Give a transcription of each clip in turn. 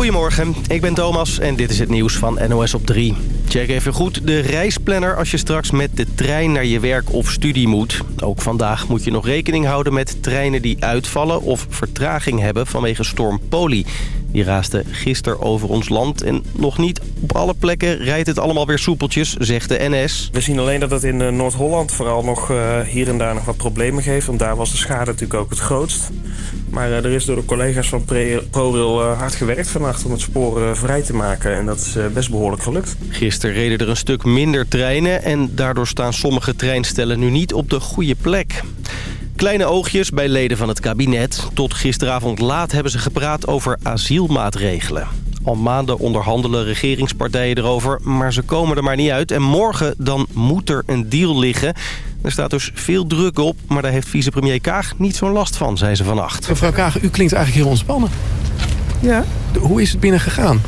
Goedemorgen, ik ben Thomas en dit is het nieuws van NOS op 3. Check even goed de reisplanner als je straks met de trein naar je werk of studie moet. Ook vandaag moet je nog rekening houden met treinen die uitvallen of vertraging hebben vanwege storm Poli. Die raasde gisteren over ons land en nog niet op alle plekken rijdt het allemaal weer soepeltjes, zegt de NS. We zien alleen dat het in eh, Noord-Holland vooral nog uh, hier en daar nog wat problemen geeft. Want daar was de schade natuurlijk ook het grootst. Maar uh, er is door de collega's van ProRail hard gewerkt vannacht om het spoor vrij te maken. En dat is best behoorlijk gelukt. Gisteren reden er een stuk minder treinen en daardoor staan sommige treinstellen nu niet op de goede plek. Kleine oogjes bij leden van het kabinet. Tot gisteravond laat hebben ze gepraat over asielmaatregelen. Al maanden onderhandelen regeringspartijen erover, maar ze komen er maar niet uit. En morgen dan moet er een deal liggen. Er staat dus veel druk op, maar daar heeft vicepremier Kaag niet zo'n last van, zei ze vannacht. Mevrouw Kaag, u klinkt eigenlijk heel ontspannen. Ja. Hoe is het binnen gegaan?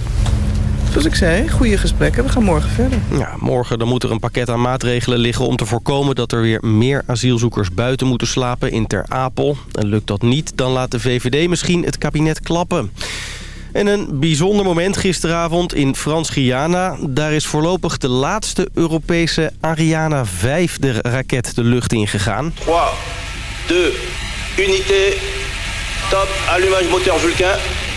Zoals ik zei, goede gesprekken. We gaan morgen verder. Ja, morgen dan moet er een pakket aan maatregelen liggen... om te voorkomen dat er weer meer asielzoekers buiten moeten slapen in Ter Apel. En lukt dat niet, dan laat de VVD misschien het kabinet klappen. En een bijzonder moment gisteravond in Frans-Guyana. Daar is voorlopig de laatste Europese Ariane 5 de raket de lucht in gegaan. 3, 2, unité, top, allumage moteur Vulcain.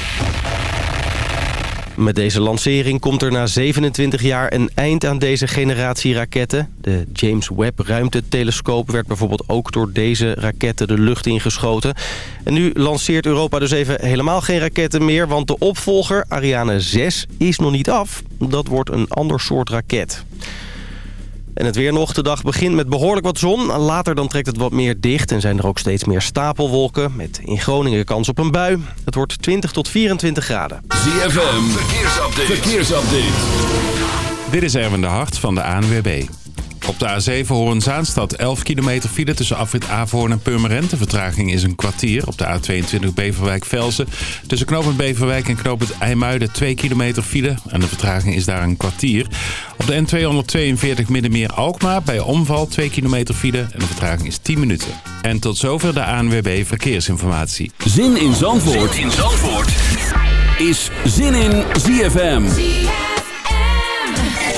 Met deze lancering komt er na 27 jaar een eind aan deze generatie raketten. De James Webb ruimtetelescoop werd bijvoorbeeld ook door deze raketten de lucht ingeschoten. En nu lanceert Europa dus even helemaal geen raketten meer... want de opvolger, Ariane 6, is nog niet af. Dat wordt een ander soort raket. En het weer nog. De dag begint met behoorlijk wat zon. Later dan trekt het wat meer dicht en zijn er ook steeds meer stapelwolken. Met in Groningen kans op een bui. Het wordt 20 tot 24 graden. ZFM, verkeersupdate. verkeersupdate. Dit is Erwin de Hart van de ANWB. Op de A7 Hoorn-Zaanstad 11 kilometer file tussen afrit Averhoorn en Purmerend. De vertraging is een kwartier. Op de A22 Beverwijk-Velsen. Tussen knooppunt Beverwijk en knooppunt IJmuiden 2 kilometer file. En de vertraging is daar een kwartier. Op de N242 Middenmeer-Alkmaar bij omval 2 kilometer file. En de vertraging is 10 minuten. En tot zover de ANWB Verkeersinformatie. Zin in Zandvoort, zin in Zandvoort. is Zin in ZFM.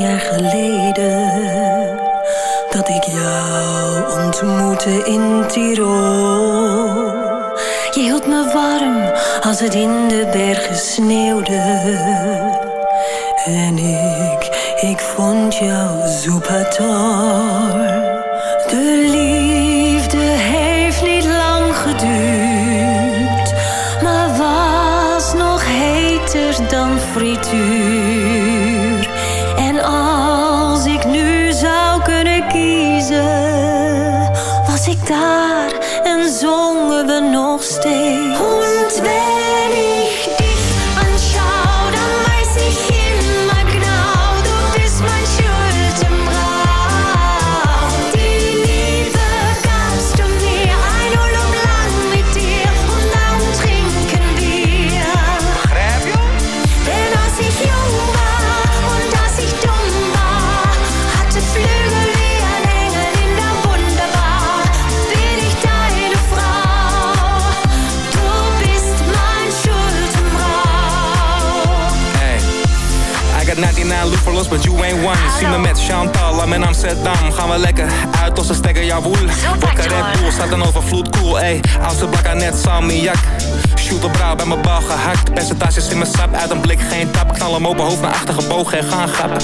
jaar geleden dat ik jou ontmoette in Tirol. Je hield me warm als het in de bergen sneeuwde. En ik, ik vond jou soepator. De liefde heeft niet lang geduurd, maar was nog heter dan frituur. Haarlem en Amsterdam gaan we lekker uit onze stekker, jawoel. Wakker Red Bull, staat een overvloed, cool, ey. Oudste bakker net salmiak. Shoot op brouw bij mijn bal gehakt. Percentages in mijn sap, uit een blik geen tap. Knallen hem open, hoofd naar achter gebogen en gaan grappen.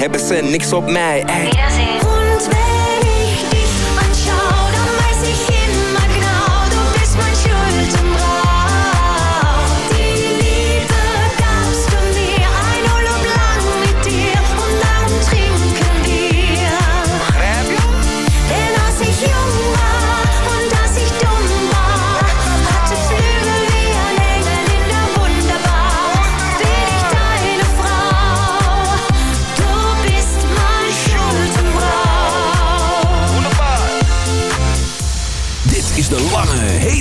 hebben ze niks op mij.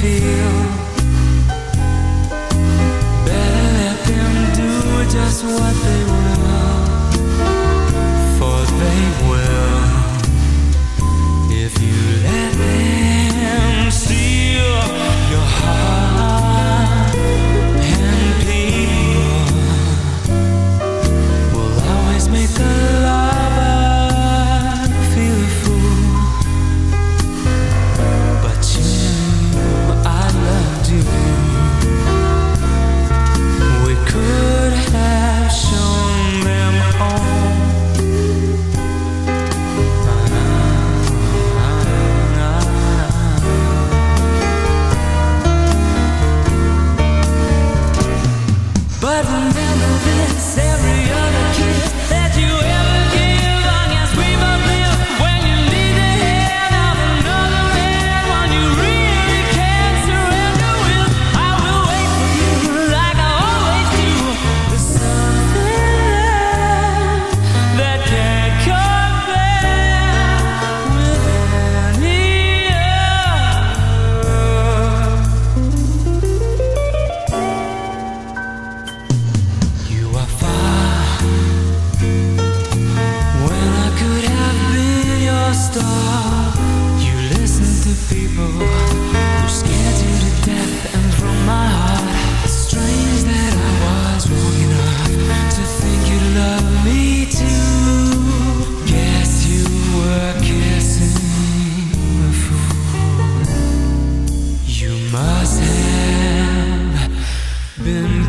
feel been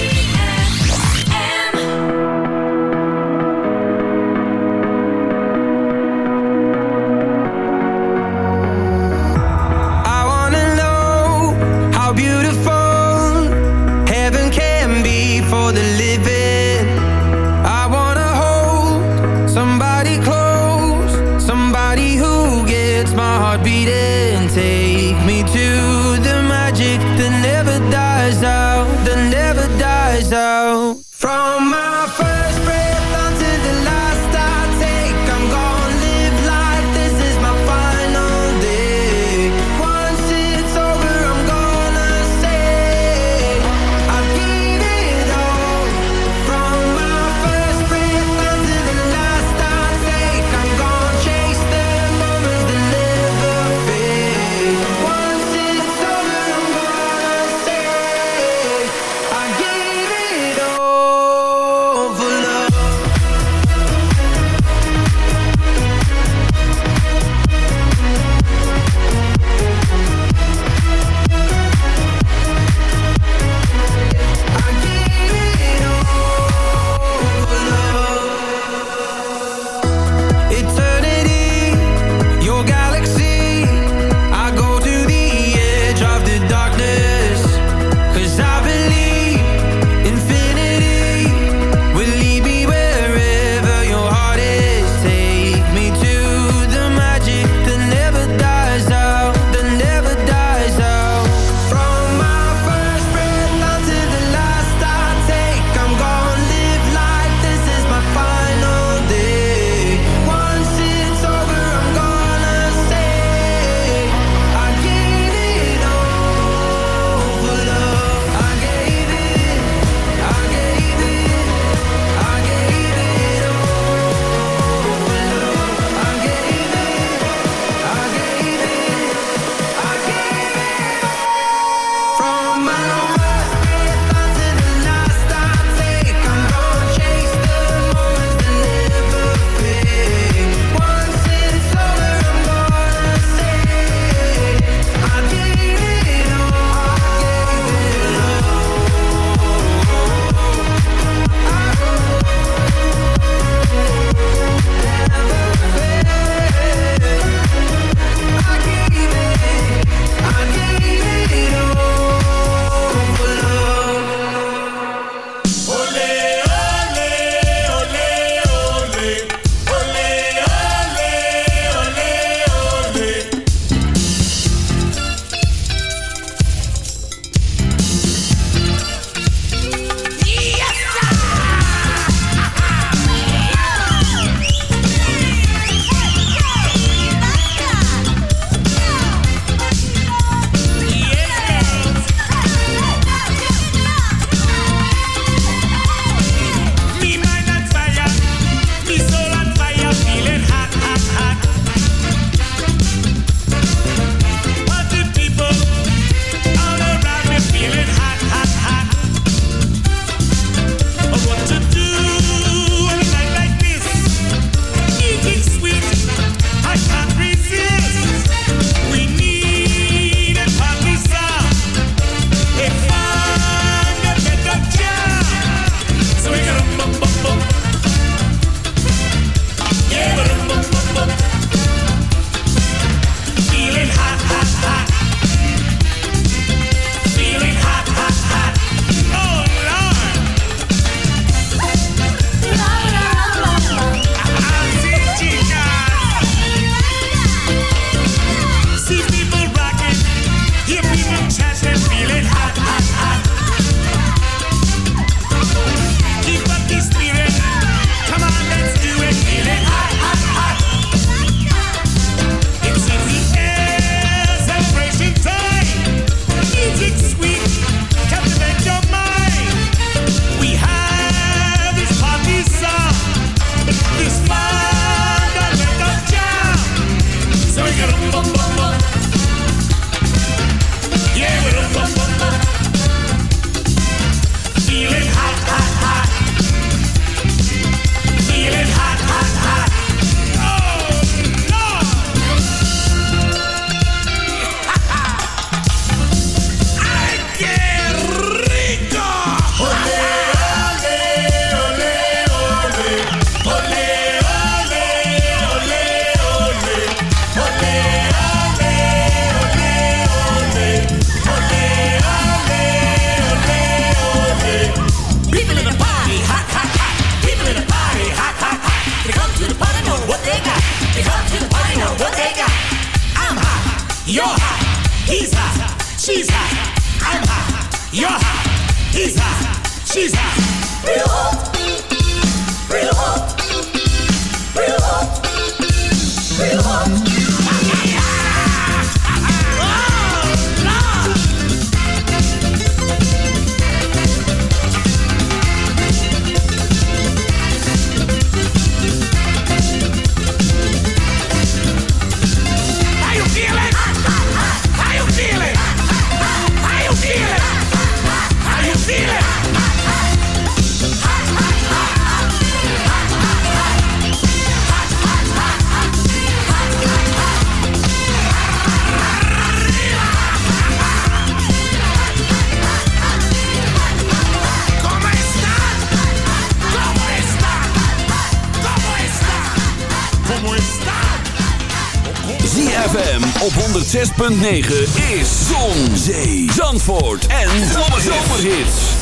106.9 is Zon, Zee, Zandvoort en Zomerhits.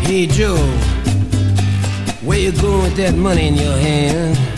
Hey Joe, where you going with that money in your hand?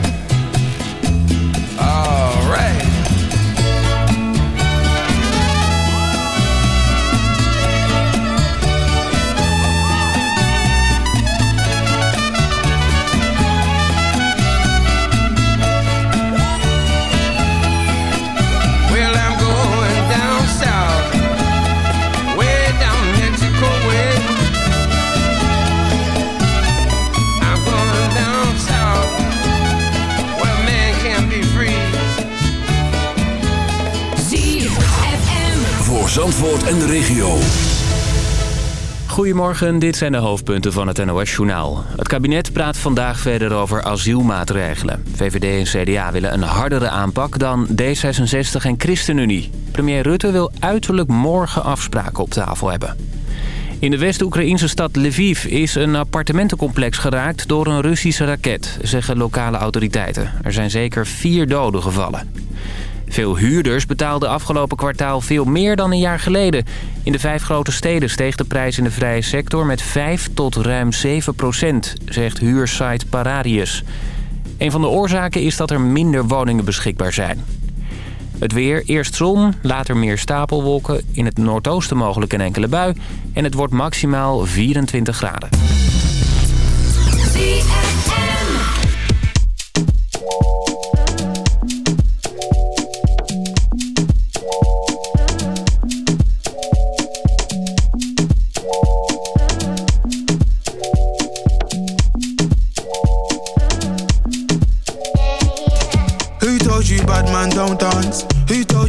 Zandvoort en de regio. Goedemorgen, dit zijn de hoofdpunten van het NOS-journaal. Het kabinet praat vandaag verder over asielmaatregelen. VVD en CDA willen een hardere aanpak dan D66 en ChristenUnie. Premier Rutte wil uiterlijk morgen afspraken op tafel hebben. In de West-Oekraïnse stad Lviv is een appartementencomplex geraakt door een Russische raket, zeggen lokale autoriteiten. Er zijn zeker vier doden gevallen. Veel huurders betaalden afgelopen kwartaal veel meer dan een jaar geleden. In de vijf grote steden steeg de prijs in de vrije sector met 5 tot ruim 7 procent, zegt huursite Pararius. Een van de oorzaken is dat er minder woningen beschikbaar zijn. Het weer, eerst zon, later meer stapelwolken. In het noordoosten mogelijk een enkele bui. En het wordt maximaal 24 graden.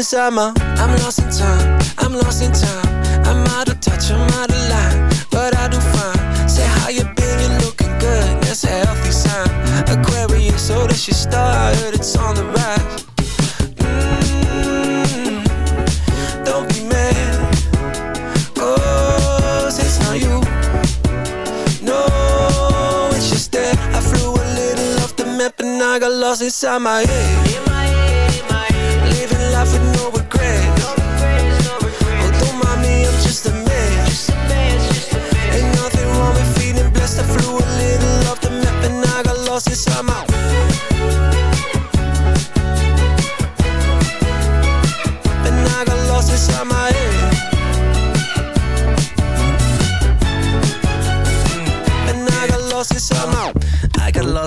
I got lost inside my. I'm lost in time. I'm lost in time. I'm out of touch. I'm out of line, but I do fine. Say how you been? you're looking good. That's a healthy sign. Aquarius, so that's your star. I heard it's on the rise. Mm, don't be mad.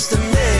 Just a man.